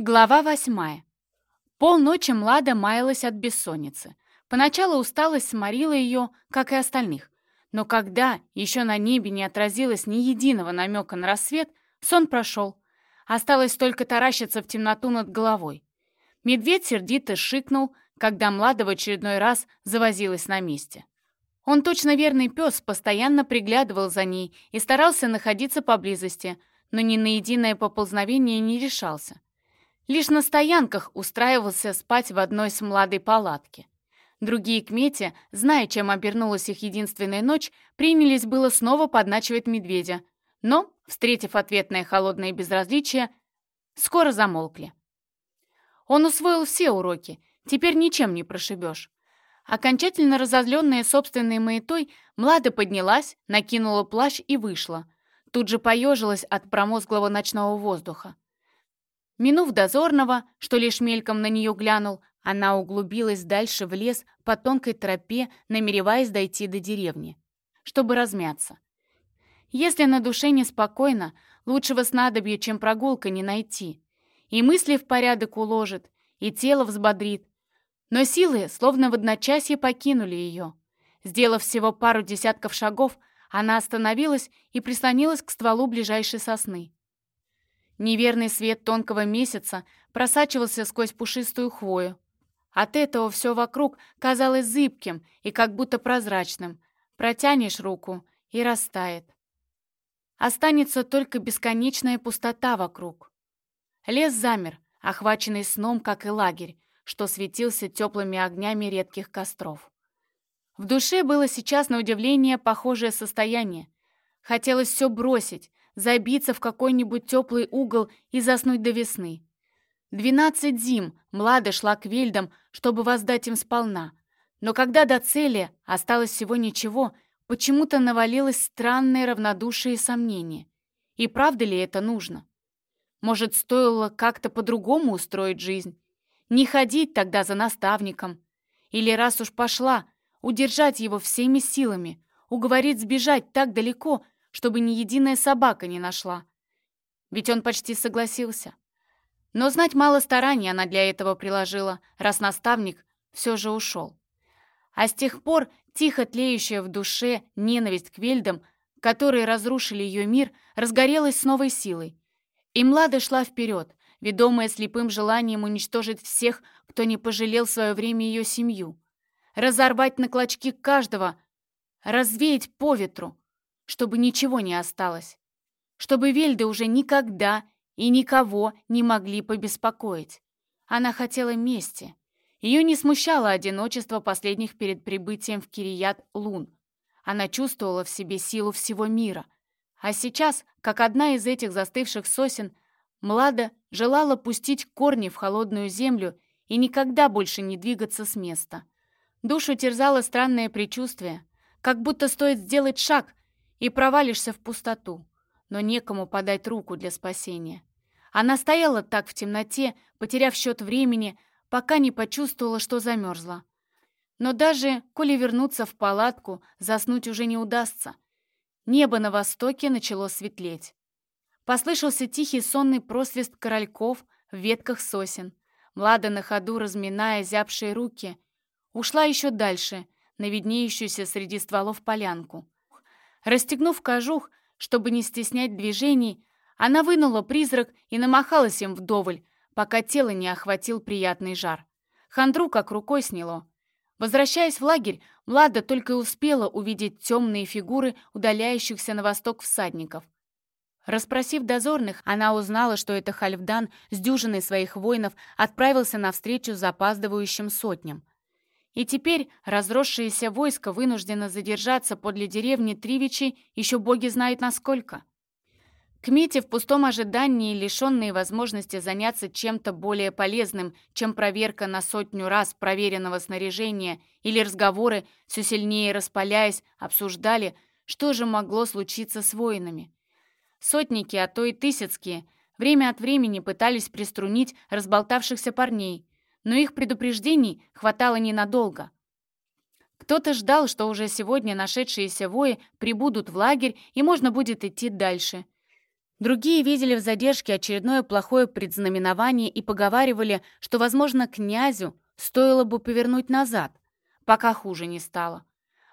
Глава восьмая. Полночи Млада маялась от бессонницы. Поначалу усталость сморила ее, как и остальных. Но когда еще на небе не отразилось ни единого намека на рассвет, сон прошел. Осталось только таращиться в темноту над головой. Медведь сердито шикнул, когда Млада в очередной раз завозилась на месте. Он точно верный пес, постоянно приглядывал за ней и старался находиться поблизости, но ни на единое поползновение не решался. Лишь на стоянках устраивался спать в одной с младой палатке. Другие кмети, зная, чем обернулась их единственная ночь, принялись было снова подначивать медведя, но, встретив ответное холодное безразличие, скоро замолкли. Он усвоил все уроки, теперь ничем не прошибешь. Окончательно разозленная собственной маятой, Млада поднялась, накинула плащ и вышла. Тут же поежилась от промозглого ночного воздуха. Минув дозорного, что лишь мельком на нее глянул, она углубилась дальше в лес по тонкой тропе, намереваясь дойти до деревни, чтобы размяться. Если на душе неспокойно, лучшего снадобья, чем прогулка, не найти. И мысли в порядок уложит, и тело взбодрит. Но силы, словно в одночасье, покинули ее. Сделав всего пару десятков шагов, она остановилась и прислонилась к стволу ближайшей сосны. Неверный свет тонкого месяца просачивался сквозь пушистую хвою. От этого все вокруг казалось зыбким и как будто прозрачным. Протянешь руку и растает. Останется только бесконечная пустота вокруг. Лес замер, охваченный сном, как и лагерь, что светился теплыми огнями редких костров. В душе было сейчас, на удивление, похожее состояние. Хотелось все бросить, забиться в какой-нибудь теплый угол и заснуть до весны. Двенадцать зим Млада шла к вельдам, чтобы воздать им сполна. Но когда до цели осталось всего ничего, почему-то навалилось странное равнодушие и сомнение. И правда ли это нужно? Может, стоило как-то по-другому устроить жизнь? Не ходить тогда за наставником? Или раз уж пошла, удержать его всеми силами, уговорить сбежать так далеко, чтобы ни единая собака не нашла. Ведь он почти согласился. Но знать мало стараний она для этого приложила, раз наставник все же ушел. А с тех пор тихо тлеющая в душе ненависть к Вельдам, которые разрушили ее мир, разгорелась с новой силой. И Млада шла вперед, ведомая слепым желанием уничтожить всех, кто не пожалел в свое время ее семью. Разорвать на клочки каждого, развеять по ветру, чтобы ничего не осталось, чтобы Вельды уже никогда и никого не могли побеспокоить. Она хотела мести. Ее не смущало одиночество последних перед прибытием в Кирият лун. Она чувствовала в себе силу всего мира. А сейчас, как одна из этих застывших сосен, Млада желала пустить корни в холодную землю и никогда больше не двигаться с места. Душу терзало странное предчувствие, как будто стоит сделать шаг, и провалишься в пустоту, но некому подать руку для спасения. Она стояла так в темноте, потеряв счет времени, пока не почувствовала, что замерзла. Но даже, коли вернуться в палатку, заснуть уже не удастся. Небо на востоке начало светлеть. Послышался тихий сонный просвист корольков в ветках сосен. Млада на ходу, разминая зябшие руки, ушла еще дальше, на виднеющуюся среди стволов полянку. Расстегнув кожух, чтобы не стеснять движений, она вынула призрак и намахалась им вдоволь, пока тело не охватил приятный жар. Хандру как рукой сняло. Возвращаясь в лагерь, Млада только и успела увидеть темные фигуры удаляющихся на восток всадников. Расспросив дозорных, она узнала, что это Хальфдан с дюжиной своих воинов отправился навстречу запаздывающим сотням. И теперь разросшееся войско вынуждено задержаться подле деревни Тривичи, еще боги знают насколько. Кмети в пустом ожидании, лишенные возможности заняться чем-то более полезным, чем проверка на сотню раз проверенного снаряжения или разговоры, все сильнее распаляясь, обсуждали, что же могло случиться с воинами. Сотники, а то и тысяцкие, время от времени пытались приструнить разболтавшихся парней, но их предупреждений хватало ненадолго. Кто-то ждал, что уже сегодня нашедшиеся вои прибудут в лагерь и можно будет идти дальше. Другие видели в задержке очередное плохое предзнаменование и поговаривали, что, возможно, князю стоило бы повернуть назад, пока хуже не стало.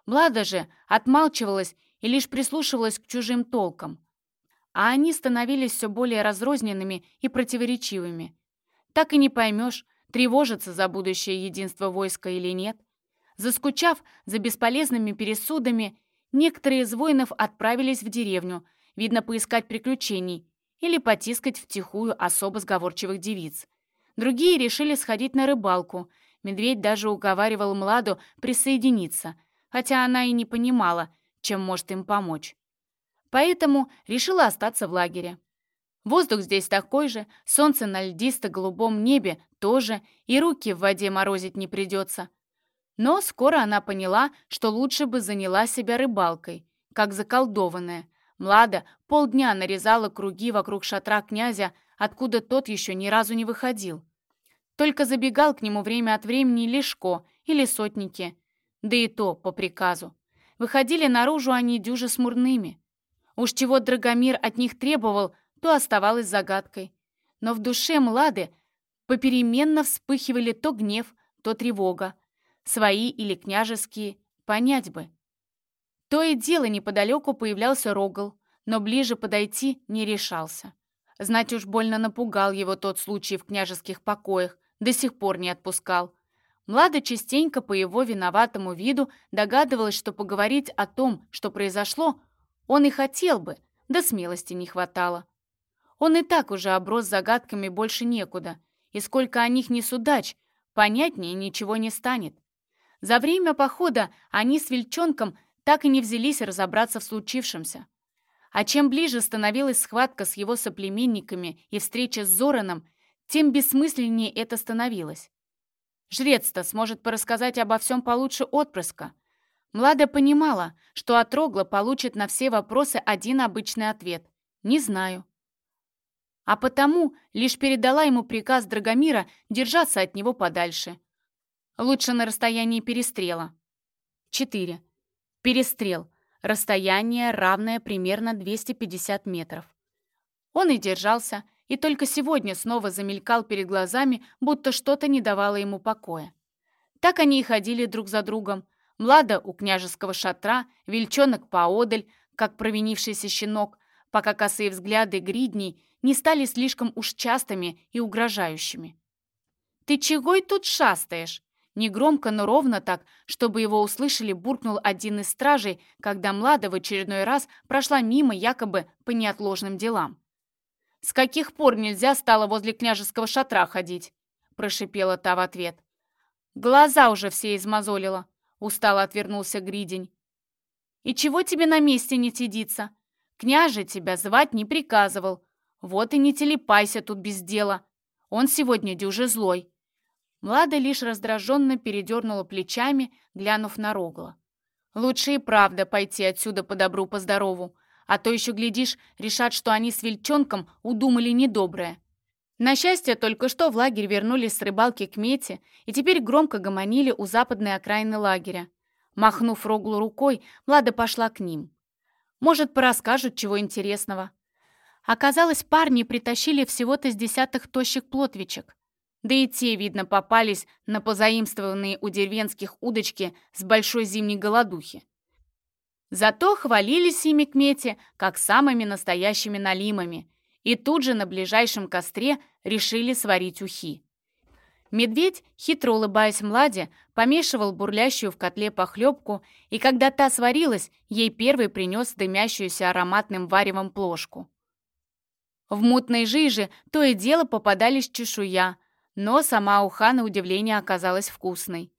Млада же отмалчивалась и лишь прислушивалась к чужим толкам. А они становились все более разрозненными и противоречивыми. Так и не поймешь, тревожится за будущее единство войска или нет. Заскучав за бесполезными пересудами, некоторые из воинов отправились в деревню, видно, поискать приключений или потискать втихую особо сговорчивых девиц. Другие решили сходить на рыбалку. Медведь даже уговаривал Младу присоединиться, хотя она и не понимала, чем может им помочь. Поэтому решила остаться в лагере. Воздух здесь такой же, солнце на льдисто-голубом небе тоже, и руки в воде морозить не придется. Но скоро она поняла, что лучше бы заняла себя рыбалкой, как заколдованная. Млада полдня нарезала круги вокруг шатра князя, откуда тот еще ни разу не выходил. Только забегал к нему время от времени Лешко или сотники, да и то по приказу. Выходили наружу они дюже смурными. Уж чего Драгомир от них требовал, то оставалось загадкой. Но в душе Млады попеременно вспыхивали то гнев, то тревога. Свои или княжеские, понять бы. То и дело неподалеку появлялся Рогал, но ближе подойти не решался. Знать уж больно напугал его тот случай в княжеских покоях, до сих пор не отпускал. Млада частенько по его виноватому виду догадывалась, что поговорить о том, что произошло, он и хотел бы, да смелости не хватало. Он и так уже оброс загадками больше некуда, и сколько о них не судач, понятнее ничего не станет. За время похода они с Вельчонком так и не взялись разобраться в случившемся. А чем ближе становилась схватка с его соплеменниками и встреча с Зораном, тем бессмысленнее это становилось. Жрец-то сможет порассказать обо всем получше отпрыска. Млада понимала, что от Рогла получит на все вопросы один обычный ответ «Не знаю». А потому лишь передала ему приказ Драгомира держаться от него подальше. Лучше на расстоянии перестрела. 4. Перестрел. Расстояние, равное примерно 250 метров. Он и держался, и только сегодня снова замелькал перед глазами, будто что-то не давало ему покоя. Так они и ходили друг за другом. Млада у княжеского шатра, Вельчонок поодаль, как провинившийся щенок, пока косые взгляды гридней не стали слишком уж частыми и угрожающими. «Ты чего и тут шастаешь?» Негромко, но ровно так, чтобы его услышали, буркнул один из стражей, когда Млада в очередной раз прошла мимо якобы по неотложным делам. «С каких пор нельзя стало возле княжеского шатра ходить?» — прошипела та в ответ. «Глаза уже все измозолила», — устало отвернулся Гридень. «И чего тебе на месте не сидится? Княже тебя звать не приказывал. Вот и не телепайся тут без дела. Он сегодня дюже злой». Млада лишь раздраженно передернула плечами, глянув на Рогла. «Лучше и правда пойти отсюда по добру, по здорову, а то еще, глядишь, решат, что они с Вельчонком удумали недоброе. На счастье, только что в лагерь вернулись с рыбалки к Мете и теперь громко гомонили у западной окраины лагеря. Махнув Роглу рукой, Влада пошла к ним. Может, порасскажут чего интересного. Оказалось, парни притащили всего-то с десятых тощих плотвичек. Да и те, видно, попались на позаимствованные у деревенских удочки с большой зимней голодухи. Зато хвалились ими к мете, как самыми настоящими налимами, и тут же на ближайшем костре решили сварить ухи. Медведь, хитро улыбаясь Младе, помешивал бурлящую в котле похлебку, и когда та сварилась, ей первый принес дымящуюся ароматным варевом плошку. В мутной жиже то и дело попадались чешуя, но сама уха на удивление оказалась вкусной.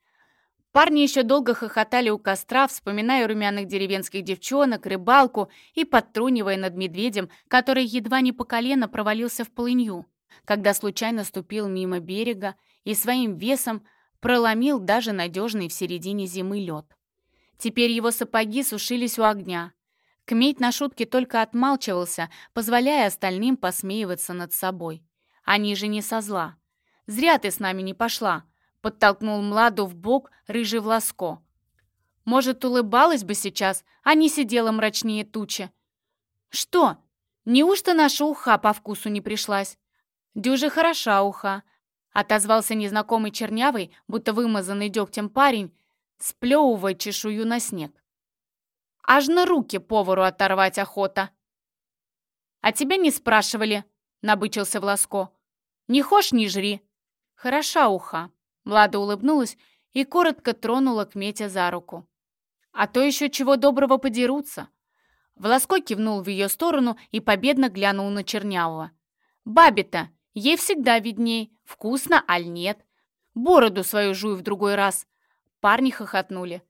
Парни еще долго хохотали у костра, вспоминая румяных деревенских девчонок, рыбалку и подтрунивая над медведем, который едва не по колено провалился в полынью, когда случайно ступил мимо берега и своим весом проломил даже надежный в середине зимы лед. Теперь его сапоги сушились у огня. Кметь на шутке только отмалчивался, позволяя остальным посмеиваться над собой. Они же не со зла. «Зря ты с нами не пошла», подтолкнул Младу в бок рыжий Власко. Может, улыбалась бы сейчас, а не сидела мрачнее тучи. «Что?» Неужто наша уха по вкусу не пришлась? Дюже хороша уха, отозвался незнакомый чернявый, будто вымазанный дегтем парень, сплевывая чешую на снег. Аж на руки повару оторвать охота. «А тебя не спрашивали», — набычился Власко. «Не хошь, не жри». «Хороша уха», — Влада улыбнулась и коротко тронула Кметя за руку. «А то еще чего доброго подерутся». Власко кивнул в ее сторону и победно глянул на Чернявого. «Бабе-то, ей всегда видней, вкусно, аль нет. Бороду свою жуй в другой раз». Парни хохотнули.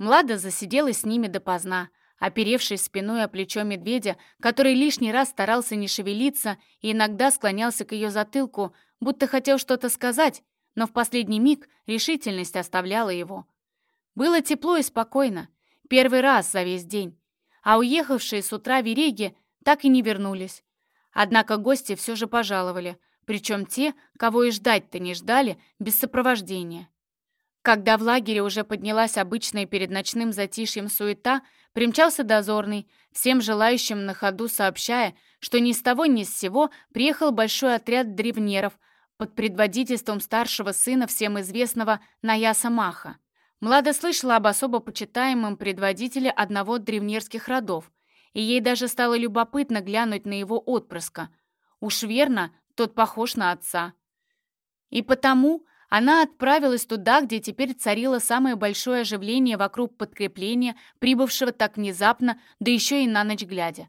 Млада засиделась с ними допоздна, оперевшись спиной о плечо медведя, который лишний раз старался не шевелиться и иногда склонялся к ее затылку, будто хотел что-то сказать, но в последний миг решительность оставляла его. Было тепло и спокойно, первый раз за весь день, а уехавшие с утра вереги так и не вернулись. Однако гости все же пожаловали, причем те, кого и ждать-то не ждали, без сопровождения. Когда в лагере уже поднялась обычная перед ночным затишьем суета, примчался дозорный, всем желающим на ходу сообщая, что ни с того ни с сего приехал большой отряд древнеров под предводительством старшего сына всем известного Наяса Маха. Млада слышала об особо почитаемом предводителе одного древнерских родов, и ей даже стало любопытно глянуть на его отпрыска. Уж верно, тот похож на отца. И потому она отправилась туда, где теперь царило самое большое оживление вокруг подкрепления, прибывшего так внезапно, да еще и на ночь глядя.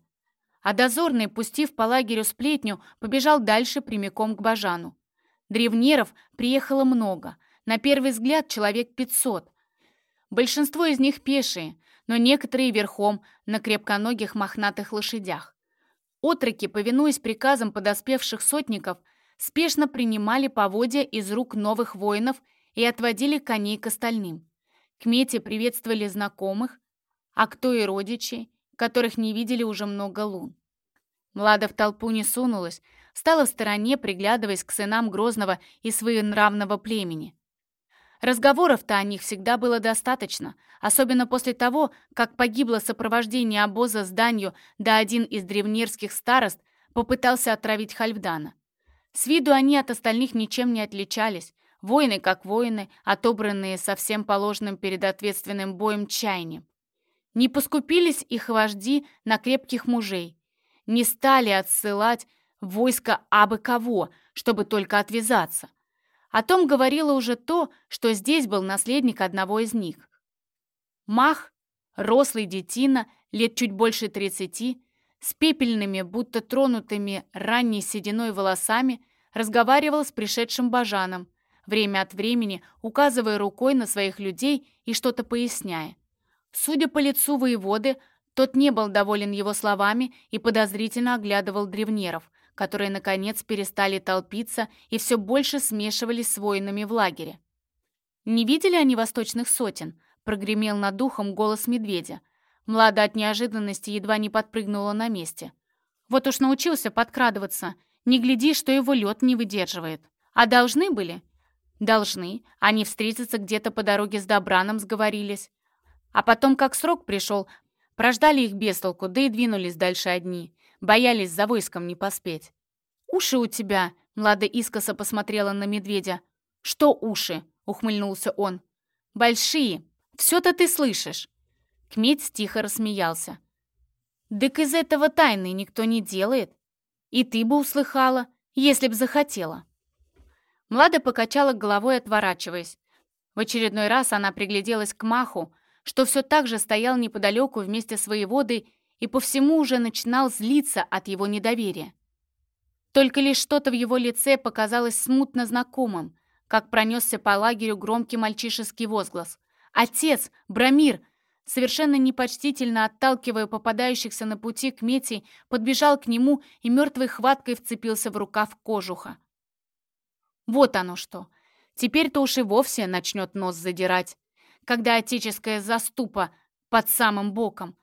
А дозорный, пустив по лагерю сплетню, побежал дальше прямиком к Бажану. Древнеров приехало много, на первый взгляд человек пятьсот. Большинство из них пешие, но некоторые верхом, на крепконогих мохнатых лошадях. Отроки, повинуясь приказам подоспевших сотников, спешно принимали поводья из рук новых воинов и отводили коней к остальным. К мете приветствовали знакомых, а кто и родичей, которых не видели уже много лун. Млада в толпу не сунулась, стала в стороне, приглядываясь к сынам Грозного и своенравного племени. Разговоров-то о них всегда было достаточно, особенно после того, как погибло сопровождение обоза с данью, да один из древнерских старост попытался отравить Хальфдана. С виду они от остальных ничем не отличались. Воины как воины, отобранные со всем положенным перед ответственным боем чаянием. Не поскупились их вожди на крепких мужей. Не стали отсылать войско абы кого, чтобы только отвязаться. О том говорило уже то, что здесь был наследник одного из них. Мах, рослый детина, лет чуть больше тридцати, с пепельными, будто тронутыми ранней сединой волосами, разговаривал с пришедшим Бажаном, время от времени указывая рукой на своих людей и что-то поясняя. Судя по лицу воеводы, тот не был доволен его словами и подозрительно оглядывал древнеров, которые, наконец, перестали толпиться и все больше смешивались с воинами в лагере. «Не видели они восточных сотен?» — прогремел над духом голос медведя. Млада от неожиданности едва не подпрыгнула на месте. Вот уж научился подкрадываться. Не гляди, что его лед не выдерживает. А должны были? Должны. Они встретиться где-то по дороге с Добраном сговорились. А потом, как срок пришел, прождали их без толку, да и двинулись дальше одни. Боялись за войском не поспеть. «Уши у тебя!» — Млада искоса посмотрела на медведя. «Что уши?» — ухмыльнулся он. «Большие. Все-то ты слышишь. Кметь тихо рассмеялся. «Дык из этого тайны никто не делает. И ты бы услыхала, если б захотела». Млада покачала головой, отворачиваясь. В очередной раз она пригляделась к Маху, что все так же стоял неподалеку вместе с воеводой и по всему уже начинал злиться от его недоверия. Только лишь что-то в его лице показалось смутно знакомым, как пронесся по лагерю громкий мальчишеский возглас. «Отец! Брамир! Совершенно непочтительно отталкивая попадающихся на пути к Мети, подбежал к нему и мертвой хваткой вцепился в рукав кожуха. Вот оно что. Теперь-то уж и вовсе начнет нос задирать, когда отеческая заступа под самым боком.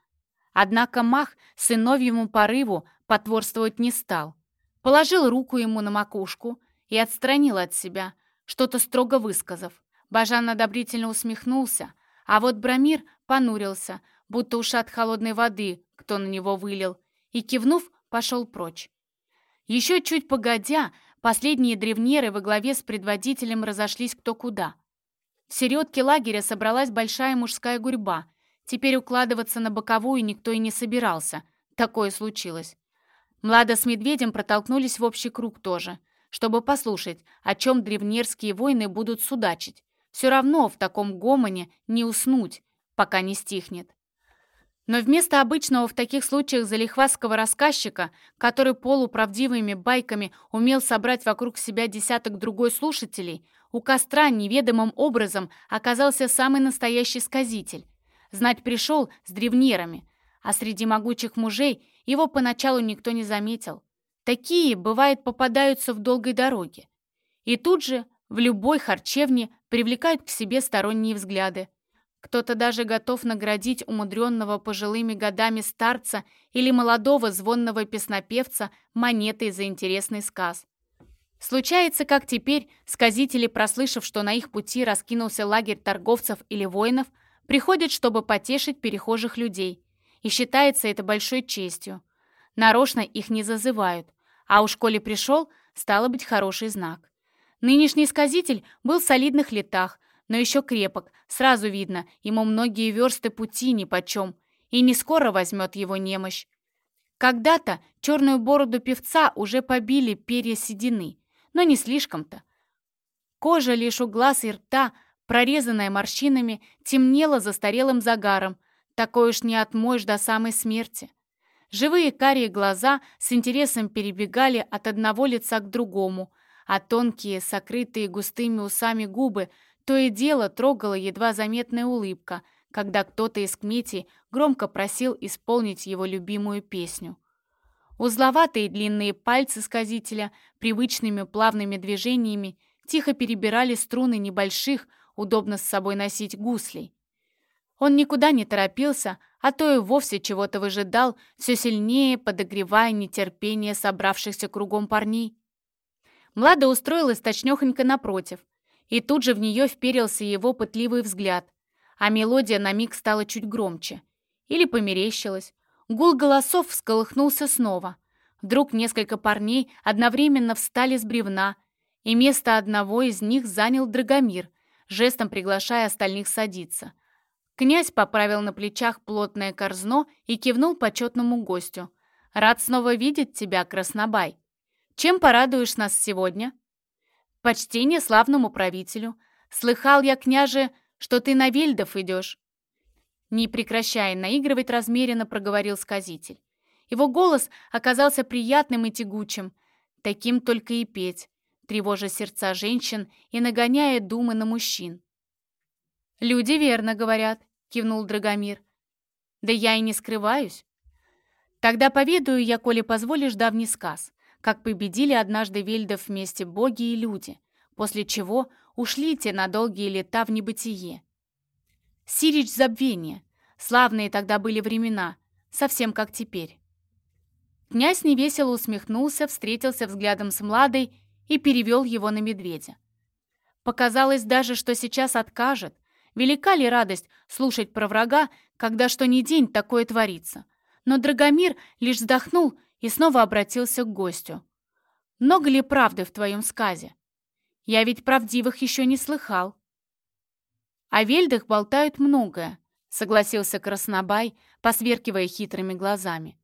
Однако Мах сыновьему порыву потворствовать не стал. Положил руку ему на макушку и отстранил от себя, что-то строго высказав. Бажан одобрительно усмехнулся, а вот Брамир понурился, будто уж от холодной воды кто на него вылил, и, кивнув, пошел прочь. Еще чуть погодя, последние древнеры во главе с предводителем разошлись кто куда. В середке лагеря собралась большая мужская гурьба. Теперь укладываться на боковую никто и не собирался. Такое случилось. Млада с медведем протолкнулись в общий круг тоже, чтобы послушать, о чем древнерские войны будут судачить. Все равно в таком гомоне не уснуть, пока не стихнет. Но вместо обычного в таких случаях залихвастского рассказчика, который полуправдивыми байками умел собрать вокруг себя десяток другой слушателей, у костра неведомым образом оказался самый настоящий сказитель. Знать пришел с древнерами, а среди могучих мужей его поначалу никто не заметил. Такие, бывает, попадаются в долгой дороге. И тут же в любой харчевне привлекают к себе сторонние взгляды. Кто-то даже готов наградить умудренного пожилыми годами старца или молодого звонного песнопевца монетой за интересный сказ. Случается, как теперь, сказители, прослышав, что на их пути раскинулся лагерь торговцев или воинов, приходят, чтобы потешить перехожих людей. И считается это большой честью. Нарочно их не зазывают. А уж коли пришел, стало быть хороший знак. Нынешний сказитель был в солидных летах, но еще крепок, сразу видно, ему многие версты пути нипочем, и не скоро возьмет его немощь. Когда-то черную бороду певца уже побили перья седины, но не слишком-то. Кожа лишь у глаз и рта, прорезанная морщинами, темнела застарелым загаром, такой уж не отмоешь до самой смерти. Живые карие глаза с интересом перебегали от одного лица к другому, а тонкие, сокрытые густыми усами губы то и дело трогала едва заметная улыбка, когда кто-то из кметей громко просил исполнить его любимую песню. Узловатые длинные пальцы сказителя привычными плавными движениями тихо перебирали струны небольших, удобно с собой носить гуслей. Он никуда не торопился, а то и вовсе чего-то выжидал, все сильнее подогревая нетерпение собравшихся кругом парней. Млада устроилась точнёхонько напротив, и тут же в нее вперился его пытливый взгляд, а мелодия на миг стала чуть громче. Или померещилась, Гул голосов всколыхнулся снова. Вдруг несколько парней одновременно встали с бревна, и место одного из них занял Драгомир, жестом приглашая остальных садиться. Князь поправил на плечах плотное корзно и кивнул почетному гостю. «Рад снова видеть тебя, Краснобай. Чем порадуешь нас сегодня?» «Почтение славному правителю. Слыхал я, княже, что ты на Вельдов идешь. Не прекращая наигрывать, размеренно проговорил сказитель. Его голос оказался приятным и тягучим. Таким только и петь, тревожа сердца женщин и нагоняя думы на мужчин. «Люди верно говорят», — кивнул Драгомир. «Да я и не скрываюсь. Тогда поведаю я, коли позволишь, давний сказ, как победили однажды Вельдов вместе боги и люди, после чего ушли те на долгие лета в небытие. Сирич забвения. Славные тогда были времена, совсем как теперь. Князь невесело усмехнулся, встретился взглядом с Младой и перевел его на медведя. Показалось даже, что сейчас откажет. Велика ли радость слушать про врага, когда что ни день такое творится? Но Драгомир лишь вздохнул и снова обратился к гостю. «Много ли правды в твоем сказе? Я ведь правдивых еще не слыхал». О вельдах болтают многое, согласился Краснобай, посверкивая хитрыми глазами.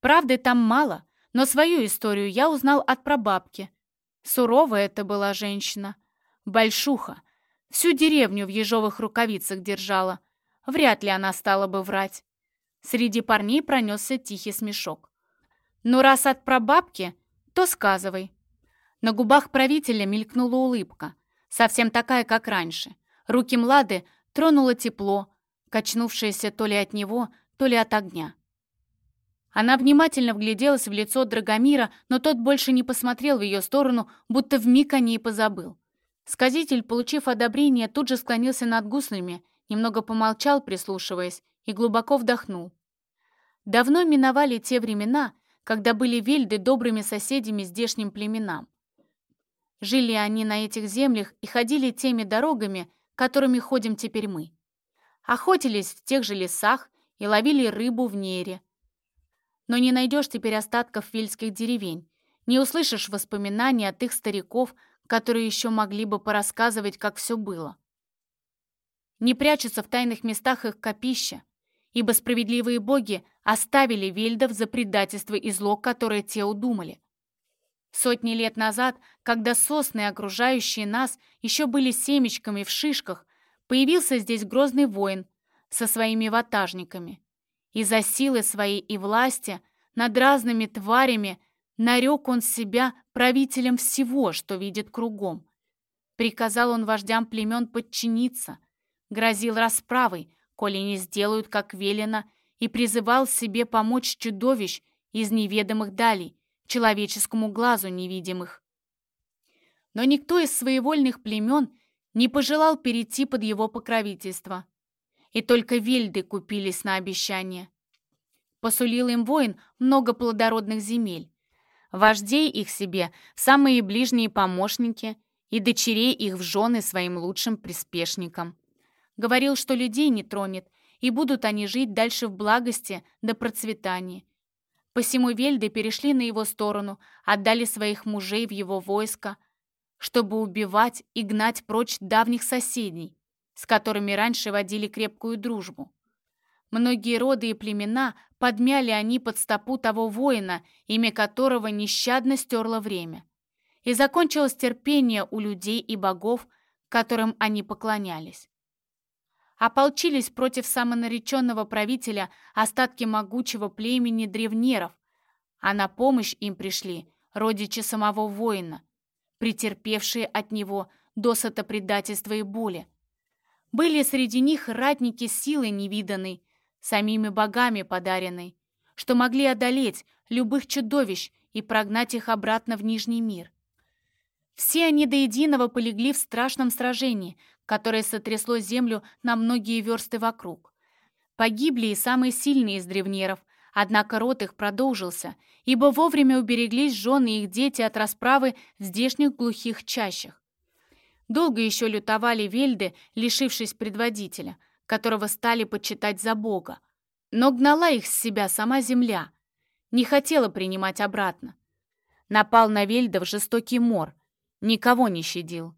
Правды там мало, но свою историю я узнал от прабабки. Суровая это была женщина. Большуха. Всю деревню в ежовых рукавицах держала. Вряд ли она стала бы врать. Среди парней пронесся тихий смешок. «Ну, раз от прабабки, то сказывай». На губах правителя мелькнула улыбка, совсем такая, как раньше. Руки Млады тронуло тепло, качнувшееся то ли от него, то ли от огня. Она внимательно вгляделась в лицо Драгомира, но тот больше не посмотрел в ее сторону, будто вмиг о ней позабыл. Сказитель, получив одобрение, тут же склонился над гуслями, немного помолчал, прислушиваясь, и глубоко вдохнул. Давно миновали те времена, когда были вельды добрыми соседями здешним племенам. Жили они на этих землях и ходили теми дорогами, которыми ходим теперь мы. Охотились в тех же лесах и ловили рыбу в нере. но не найдешь теперь остатков вельских деревень, не услышишь воспоминаний от их стариков, которые еще могли бы порассказывать, как все было. Не прячутся в тайных местах их копища, ибо справедливые боги оставили вельдов за предательство и зло, которое те удумали. Сотни лет назад, когда сосны, окружающие нас, еще были семечками в шишках, появился здесь грозный воин со своими ватажниками. Из-за силы своей и власти над разными тварями нарек он себя правителем всего, что видит кругом. Приказал он вождям племен подчиниться, грозил расправой, коли не сделают, как велено, и призывал себе помочь чудовищ из неведомых далей, человеческому глазу невидимых. Но никто из своевольных племен не пожелал перейти под его покровительство. И только вельды купились на обещание. Посулил им воин много плодородных земель, вождей их себе самые ближние помощники и дочерей их в жены своим лучшим приспешникам. Говорил, что людей не тронет, и будут они жить дальше в благости до процветания, Посему вельды перешли на его сторону, отдали своих мужей в его войско, чтобы убивать и гнать прочь давних соседей, с которыми раньше водили крепкую дружбу. Многие роды и племена подмяли они под стопу того воина, имя которого нещадно стерло время. И закончилось терпение у людей и богов, которым они поклонялись ополчились против самонареченного правителя остатки могучего племени древнеров, а на помощь им пришли родичи самого воина, претерпевшие от него досыта предательства и боли. Были среди них ратники силы невиданной, самими богами подаренной, что могли одолеть любых чудовищ и прогнать их обратно в Нижний мир. Все они до единого полегли в страшном сражении, которое сотрясло землю на многие версты вокруг. Погибли и самые сильные из древнеров, однако род их продолжился, ибо вовремя убереглись жены и их дети от расправы в здешних глухих чащах. Долго еще лютовали вельды, лишившись предводителя, которого стали почитать за бога. Но гнала их с себя сама земля, не хотела принимать обратно. Напал на вельдов жестокий мор, никого не щадил.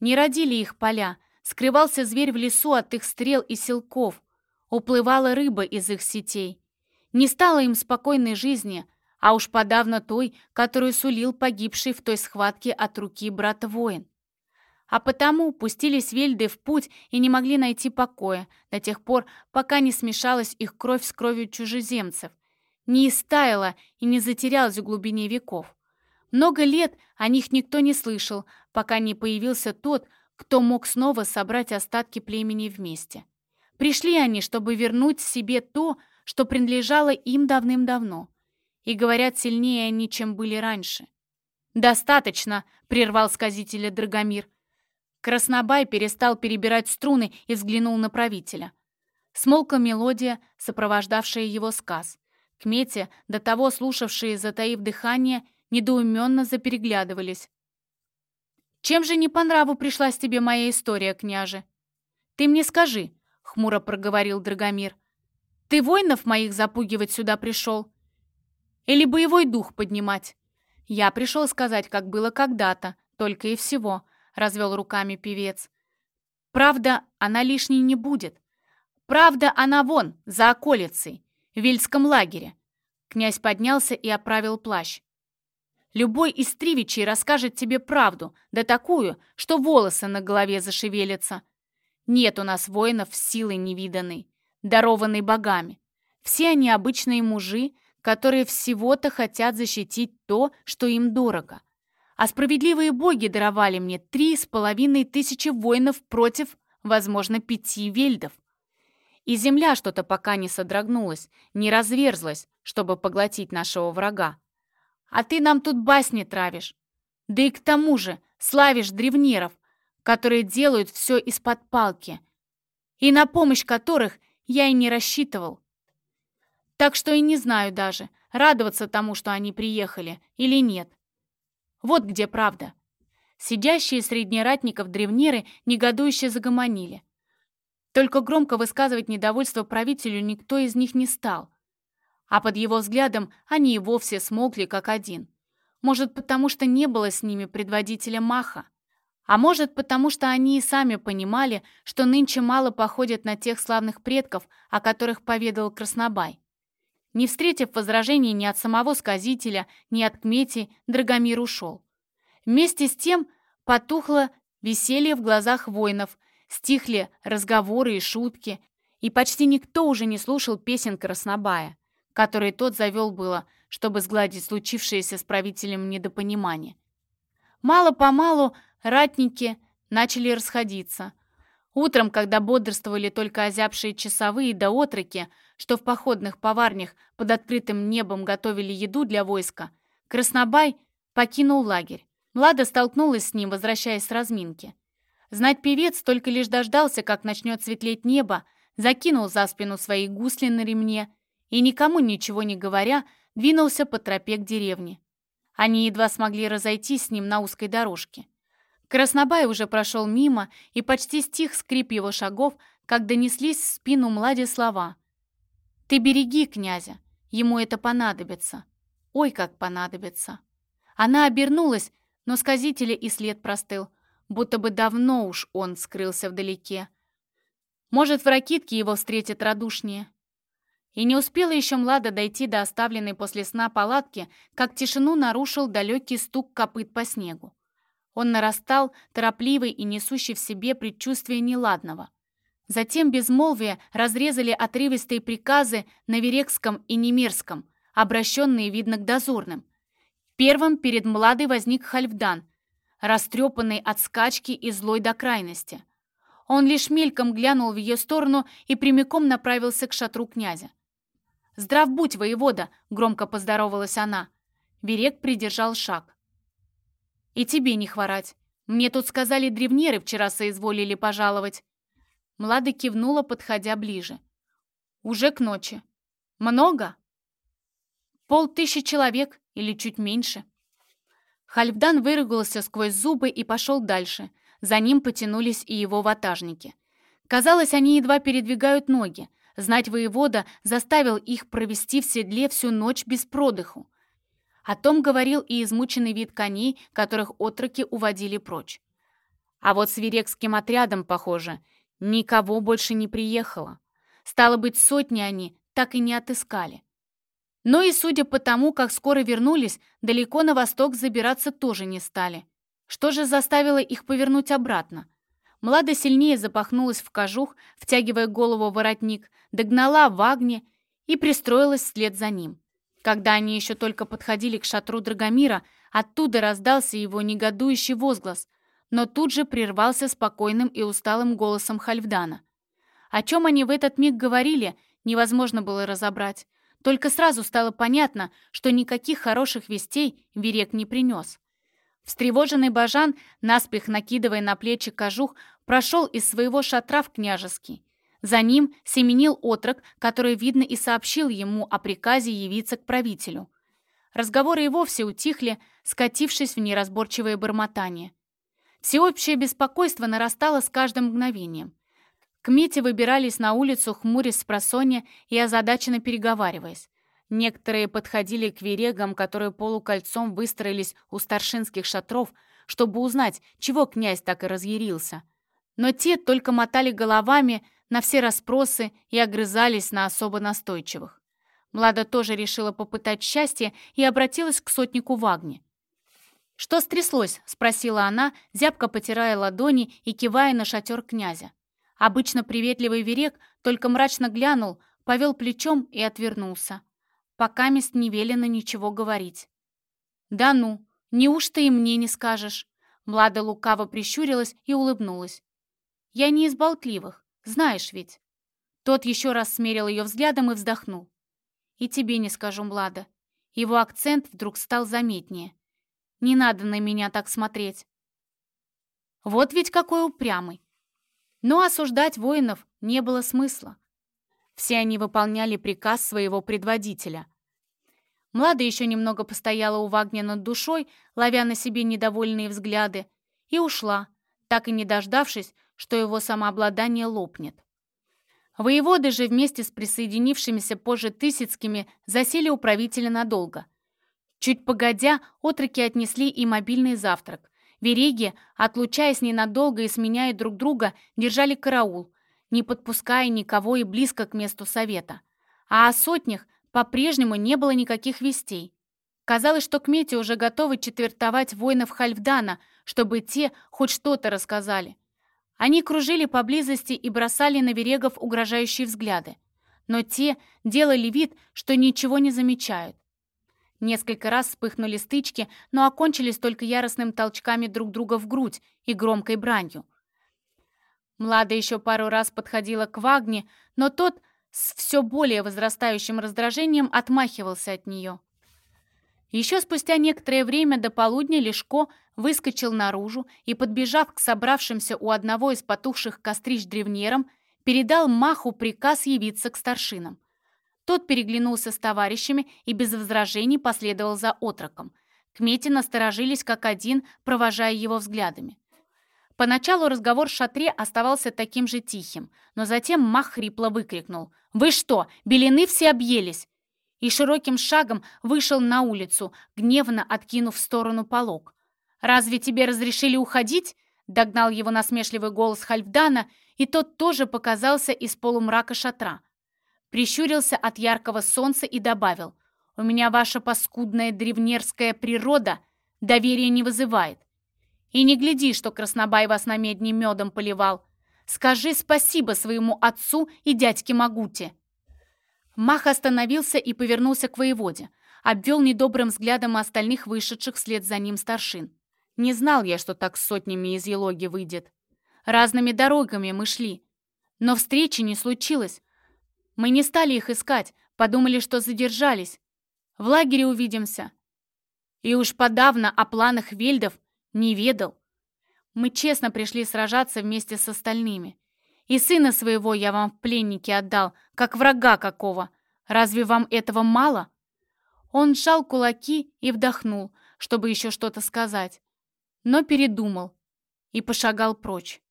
Не родили их поля, скрывался зверь в лесу от их стрел и силков, уплывала рыба из их сетей. Не стало им спокойной жизни, а уж подавно той, которую сулил погибший в той схватке от руки брата-воин. А потому пустились вельды в путь и не могли найти покоя до тех пор, пока не смешалась их кровь с кровью чужеземцев, не истаяла и не затерялась в глубине веков. Много лет о них никто не слышал, пока не появился тот, кто мог снова собрать остатки племени вместе. Пришли они, чтобы вернуть себе то, что принадлежало им давным-давно. И говорят, сильнее они, чем были раньше. «Достаточно!» — прервал сказителя Драгомир. Краснобай перестал перебирать струны и взглянул на правителя. Смолкла мелодия, сопровождавшая его сказ. Кмети, до того слушавшие, затаив дыхание, недоуменно запереглядывались. «Чем же не по нраву пришлась тебе моя история, княже?» «Ты мне скажи», — хмуро проговорил Драгомир. «Ты воинов моих запугивать сюда пришел? Или боевой дух поднимать?» «Я пришел сказать, как было когда-то, только и всего», — развел руками певец. «Правда, она лишней не будет. Правда, она вон, за околицей, в Вильском лагере». Князь поднялся и оправил плащ. Любой из Тривичей расскажет тебе правду, да такую, что волосы на голове зашевелятся. Нет у нас воинов силы невиданной, дарованной богами. Все они обычные мужи, которые всего-то хотят защитить то, что им дорого. А справедливые боги даровали мне три с половиной тысячи воинов против, возможно, пяти вельдов. И земля что-то пока не содрогнулась, не разверзлась, чтобы поглотить нашего врага. А ты нам тут басни травишь. Да и к тому же славишь древнеров, которые делают все из-под палки, и на помощь которых я и не рассчитывал. Так что и не знаю даже, радоваться тому, что они приехали, или нет. Вот где правда. Сидящие среди ратников древнеры негодующе загомонили. Только громко высказывать недовольство правителю никто из них не стал. А под его взглядом они и вовсе смолкли как один. Может, потому что не было с ними предводителя Маха. А может, потому что они и сами понимали, что нынче мало походят на тех славных предков, о которых поведал Краснобай. Не встретив возражений ни от самого сказителя, ни от Кмети, Драгомир ушел. Вместе с тем потухло веселье в глазах воинов, стихли разговоры и шутки, и почти никто уже не слушал песен Краснобая, которые тот завел было, чтобы сгладить случившееся с правителем недопонимание. Мало-помалу ратники начали расходиться. Утром, когда бодрствовали только озябшие часовые да отроки, что в походных поварнях под открытым небом готовили еду для войска, Краснобай покинул лагерь. Млада столкнулась с ним, возвращаясь с разминки. Знать певец только лишь дождался, как начнет светлеть небо, закинул за спину свои гусли на ремне и, никому ничего не говоря, двинулся по тропе к деревне. Они едва смогли разойтись с ним на узкой дорожке. Краснобай уже прошел мимо, и почти стих скрип его шагов, как донеслись в спину Младе слова. «Ты береги князя, ему это понадобится. Ой, как понадобится!» Она обернулась, но сказителя и след простыл, будто бы давно уж он скрылся вдалеке. Может, в ракитке его встретит радушнее. И не успела еще Млада дойти до оставленной после сна палатки, как тишину нарушил далекий стук копыт по снегу. Он нарастал, торопливый и несущий в себе предчувствие неладного. Затем безмолвие разрезали отрывистые приказы на Верекском и Немирском, обращенные, видно, к дозорным. Первым перед Младой возник Хальфдан, растрепанный от скачки и злой до крайности. Он лишь мельком глянул в ее сторону и прямиком направился к шатру князя. «Здрав будь, воевода!» — громко поздоровалась она. Верек придержал шаг. «И тебе не хворать. Мне тут сказали, древнеры вчера соизволили пожаловать». Млада кивнула, подходя ближе. «Уже к ночи. Много?» «Полтысячи человек или чуть меньше». Хальфдан выругался сквозь зубы и пошел дальше. За ним потянулись и его ватажники. Казалось, они едва передвигают ноги. Знать воевода заставил их провести в седле всю ночь без продыху. О том говорил и измученный вид коней, которых отроки уводили прочь. А вот с Верекским отрядом, похоже, никого больше не приехало. Стало быть, сотни они так и не отыскали. Но и судя по тому, как скоро вернулись, далеко на восток забираться тоже не стали. Что же заставило их повернуть обратно? Млада сильнее запахнулась в кожух, втягивая голову в воротник, догнала Вагне и пристроилась вслед за ним. Когда они еще только подходили к шатру Драгомира, оттуда раздался его негодующий возглас, но тут же прервался спокойным и усталым голосом Хальфдана. О чем они в этот миг говорили, невозможно было разобрать. Только сразу стало понятно, что никаких хороших вестей Верек не принес. Встревоженный Бажан, наспех накидывая на плечи кожух, прошел из своего шатра в княжеский. За ним семенил отрок, который, видно, и сообщил ему о приказе явиться к правителю. Разговоры и вовсе утихли, скатившись в неразборчивое бормотание. Всеобщее беспокойство нарастало с каждым мгновением. К Мите выбирались на улицу, хмурясь с просонья и озадаченно переговариваясь. Некоторые подходили к верегам, которые полукольцом выстроились у старшинских шатров, чтобы узнать, чего князь так и разъярился. Но те только мотали головами на все расспросы и огрызались на особо настойчивых. Млада тоже решила попытать счастье и обратилась к сотнику Вагне. «Что стряслось?» — спросила она, зябко потирая ладони и кивая на шатер князя. Обычно приветливый Верек только мрачно глянул, повел плечом и отвернулся. Пока мест не велено ничего говорить. «Да ну, неужто и мне не скажешь?» Млада лукаво прищурилась и улыбнулась. «Я не из болтливых, знаешь ведь». Тот еще раз смерил ее взглядом и вздохнул. «И тебе не скажу, Млада». Его акцент вдруг стал заметнее. «Не надо на меня так смотреть». «Вот ведь какой упрямый. Но осуждать воинов не было смысла. Все они выполняли приказ своего предводителя. Млада еще немного постояла у Вагня над душой, ловя на себе недовольные взгляды, и ушла, так и не дождавшись, что его самообладание лопнет. Воеводы же вместе с присоединившимися позже Тысяцкими засели у правителя надолго. Чуть погодя, отроки отнесли и мобильный завтрак. Вереги, отлучаясь ненадолго и сменяя друг друга, держали караул, не подпуская никого и близко к месту совета. А о сотнях по-прежнему не было никаких вестей. Казалось, что к уже готовы четвертовать воинов Хальфдана, чтобы те хоть что-то рассказали. Они кружили поблизости и бросали на верегов угрожающие взгляды. Но те делали вид, что ничего не замечают. Несколько раз вспыхнули стычки, но окончились только яростными толчками друг друга в грудь и громкой бранью. Млада еще пару раз подходила к Вагне, но тот с все более возрастающим раздражением отмахивался от нее. Еще спустя некоторое время до полудня Лешко выскочил наружу и, подбежав к собравшимся у одного из потухших кострищ древнерам, передал Маху приказ явиться к старшинам. Тот переглянулся с товарищами и без возражений последовал за отроком. Кмети насторожились как один, провожая его взглядами. Поначалу разговор в шатре оставался таким же тихим, но затем Мах хрипло выкрикнул. «Вы что, белины все объелись? и широким шагом вышел на улицу, гневно откинув в сторону полог. «Разве тебе разрешили уходить?» — догнал его насмешливый голос Хальфдана, и тот тоже показался из полумрака шатра. Прищурился от яркого солнца и добавил, «У меня ваша паскудная древнерская природа доверия не вызывает. И не гляди, что Краснобай вас на медне медом поливал. Скажи спасибо своему отцу и дядьке Магуте». Мах остановился и повернулся к воеводе. Обвел недобрым взглядом остальных вышедших вслед за ним старшин. Не знал я, что так с сотнями из Елоги выйдет. Разными дорогами мы шли. Но встречи не случилось. Мы не стали их искать, подумали, что задержались. В лагере увидимся. И уж подавно о планах вельдов не ведал. Мы честно пришли сражаться вместе с остальными. И сына своего я вам в пленники отдал, как врага какого. Разве вам этого мало?» Он сжал кулаки и вдохнул, чтобы еще что-то сказать, но передумал и пошагал прочь.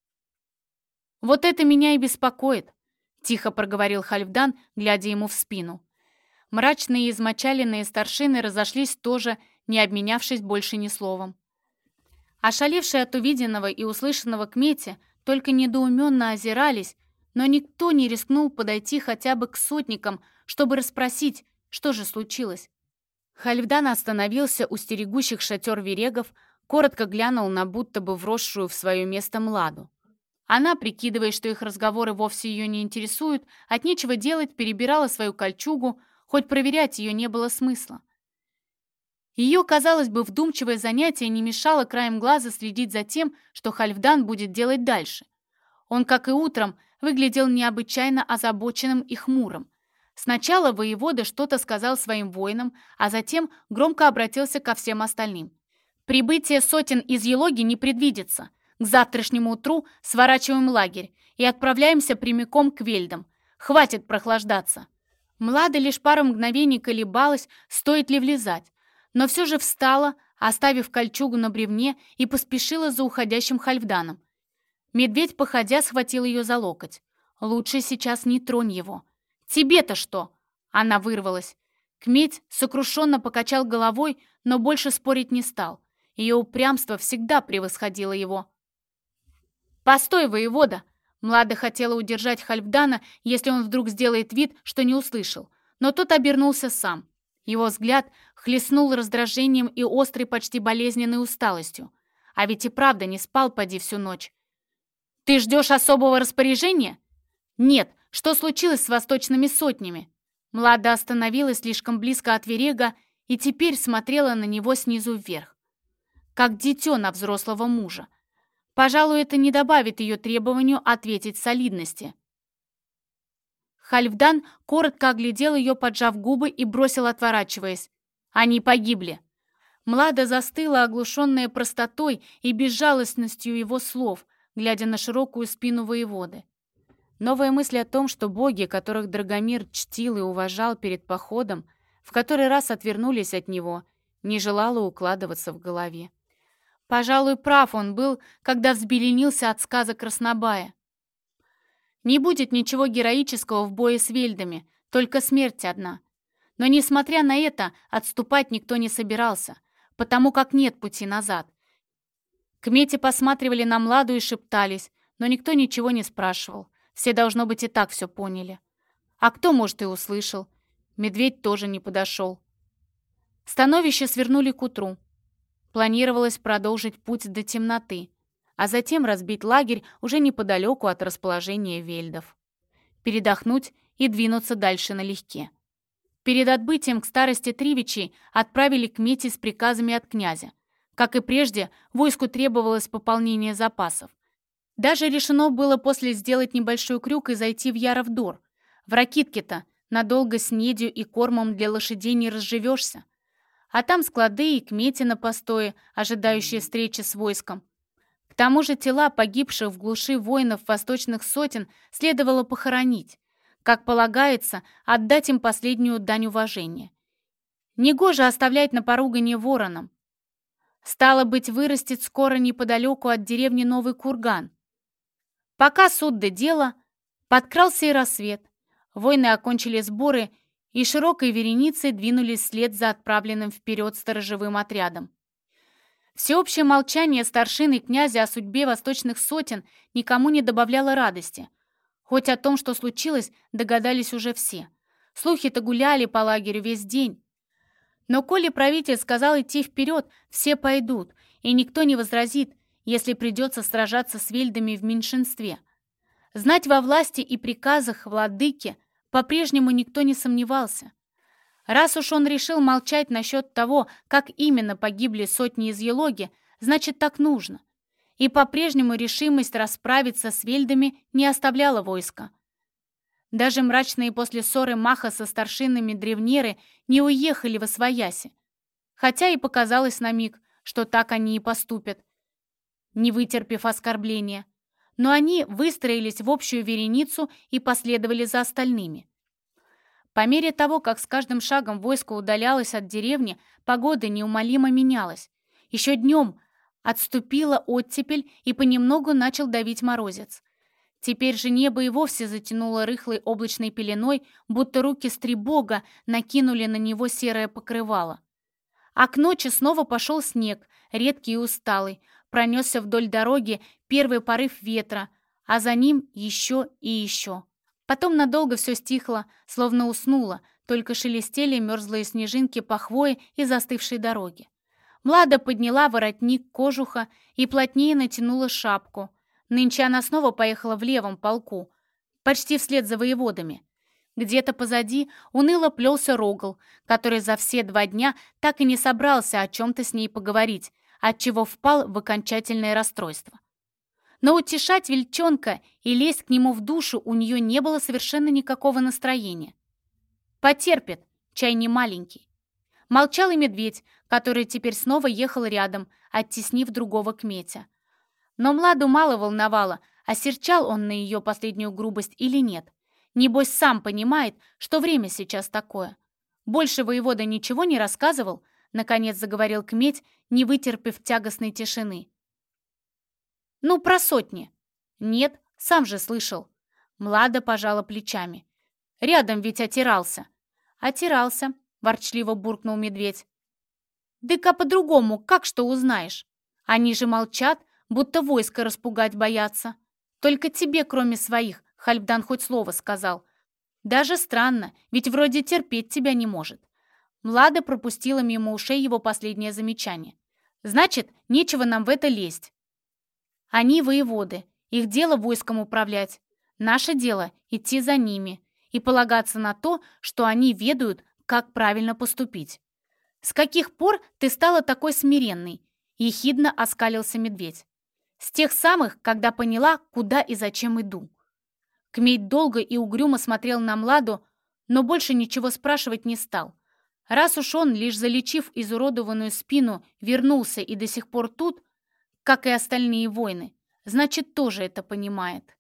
«Вот это меня и беспокоит», — тихо проговорил Хальфдан, глядя ему в спину. Мрачные и измочаленные старшины разошлись тоже, не обменявшись больше ни словом. Ошалевшие от увиденного и услышанного к Мете только недоуменно озирались, но никто не рискнул подойти хотя бы к сотникам, чтобы расспросить, что же случилось. Хальфдан остановился у стерегущих шатер верегов, коротко глянул на будто бы вросшую в свое место Младу. Она, прикидывая, что их разговоры вовсе ее не интересуют, от нечего делать перебирала свою кольчугу, хоть проверять ее не было смысла. Ее, казалось бы, вдумчивое занятие не мешало краем глаза следить за тем, что Хальфдан будет делать дальше. Он, как и утром, выглядел необычайно озабоченным и хмурым. Сначала воевода что-то сказал своим воинам, а затем громко обратился ко всем остальным. «Прибытие сотен из Елоги не предвидится. К завтрашнему утру сворачиваем лагерь и отправляемся прямиком к Вельдам. Хватит прохлаждаться». Млада лишь пару мгновений колебалась, стоит ли влезать, но все же встала, оставив кольчугу на бревне и поспешила за уходящим Хальфданом. Медведь, походя, схватил ее за локоть. «Лучше сейчас не тронь его». «Тебе-то что?» Она вырвалась. Кметь сокрушенно покачал головой, но больше спорить не стал. Ее упрямство всегда превосходило его. «Постой, воевода!» Млада хотела удержать Хальфдана, если он вдруг сделает вид, что не услышал. Но тот обернулся сам. Его взгляд хлестнул раздражением и острой, почти болезненной усталостью. А ведь и правда не спал поди всю ночь. «Ты ждешь особого распоряжения?» «Нет. Что случилось с восточными сотнями?» Млада остановилась слишком близко от Верега и теперь смотрела на него снизу вверх. Как дитё на взрослого мужа. Пожалуй, это не добавит ее требованию ответить солидности. Хальфдан коротко оглядел ее, поджав губы, и бросил, отворачиваясь. Они погибли. Млада застыла, оглушенная простотой и безжалостностью его слов, глядя на широкую спину воеводы. Новая мысль о том, что боги, которых Драгомир чтил и уважал перед походом, в который раз отвернулись от него, не желала укладываться в голове. Пожалуй, прав он был, когда взбеленился от сказа Краснобая. Не будет ничего героического в бое с вельдами, только смерть одна. Но, несмотря на это, отступать никто не собирался, потому как нет пути назад. К Мете посматривали на Младу и шептались, но никто ничего не спрашивал. Все, должно быть, и так все поняли. А кто, может, и услышал. Медведь тоже не подошел. Становище свернули к утру. Планировалось продолжить путь до темноты, а затем разбить лагерь уже неподалеку от расположения вельдов. Передохнуть и двинуться дальше налегке. Перед отбытием к старости Тривичей отправили к Мете с приказами от князя. Как и прежде, войску требовалось пополнение запасов. Даже решено было после сделать небольшой крюк и зайти в Яровдор. В Ракитке-то надолго с недью и кормом для лошадей не разживешься. А там склады и кмети на постое, ожидающие встречи с войском. Тому же тела погибших в глуши воинов восточных сотен следовало похоронить. Как полагается, отдать им последнюю дань уважения. Негоже оставлять на поругание воронам. Стало быть, вырастет скоро неподалеку от деревни Новый Курган. Пока суд до дела, подкрался и рассвет. Воины окончили сборы и широкой вереницей двинулись вслед за отправленным вперед сторожевым отрядом. Всеобщее молчание старшины князя о судьбе восточных сотен никому не добавляло радости. Хоть о том, что случилось, догадались уже все. Слухи-то гуляли по лагерю весь день. Но коли правитель сказал идти вперед, все пойдут, и никто не возразит, если придется сражаться с вельдами в меньшинстве. Знать во власти и приказах владыки по-прежнему никто не сомневался. Раз уж он решил молчать насчет того, как именно погибли сотни из Елоги, значит, так нужно. И по-прежнему решимость расправиться с вельдами не оставляла войска. Даже мрачные после ссоры Маха со старшинами древнеры не уехали во свояси. Хотя и показалось на миг, что так они и поступят, не вытерпев оскорбления. Но они выстроились в общую вереницу и последовали за остальными. По мере того, как с каждым шагом войско удалялось от деревни, погода неумолимо менялась. Еще днем отступила оттепель и понемногу начал давить морозец. Теперь же небо и вовсе затянуло рыхлой облачной пеленой, будто руки стрибога накинули на него серое покрывало. А к ночи снова пошел снег, редкий и усталый, пронесся вдоль дороги первый порыв ветра, а за ним еще и еще. Потом надолго все стихло, словно уснуло, только шелестели мерзлые снежинки по хвое и застывшей дороге. Млада подняла воротник кожуха и плотнее натянула шапку. Нынче она снова поехала в левом полку, почти вслед за воеводами. Где-то позади уныло плелся Рогал, который за все два дня так и не собрался о чем-то с ней поговорить, отчего впал в окончательное расстройство. Но утешать Вельчонка и лезть к нему в душу у нее не было совершенно никакого настроения. Потерпит, чай не маленький. Молчал и медведь, который теперь снова ехал рядом, оттеснив другого кметя. Но Младу мало волновало, осерчал он на ее последнюю грубость или нет. Небось, сам понимает, что время сейчас такое. Больше воевода ничего не рассказывал, Наконец заговорил Кметь, не вытерпев тягостной тишины. «Ну, про сотни». «Нет, сам же слышал». Млада пожала плечами. «Рядом ведь отирался». «Отирался», — ворчливо буркнул медведь. «Дыка по-другому, как что узнаешь? Они же молчат, будто войско распугать боятся. Только тебе, кроме своих, Хальфдан хоть слово сказал. Даже странно, ведь вроде терпеть тебя не может. Млада пропустила мимо ушей его последнее замечание. «Значит, нечего нам в это лезть. Они воеводы, их дело войском управлять. Наше дело — идти за ними и полагаться на то, что они ведают, как правильно поступить. «С каких пор ты стала такой смиренной?» — ехидно оскалился медведь. «С тех самых, когда поняла, куда и зачем иду». Кмейт долго и угрюмо смотрел на Младу, но больше ничего спрашивать не стал. Раз уж он, лишь залечив изуродованную спину, вернулся и до сих пор тут, как и остальные воины, значит, тоже это понимает.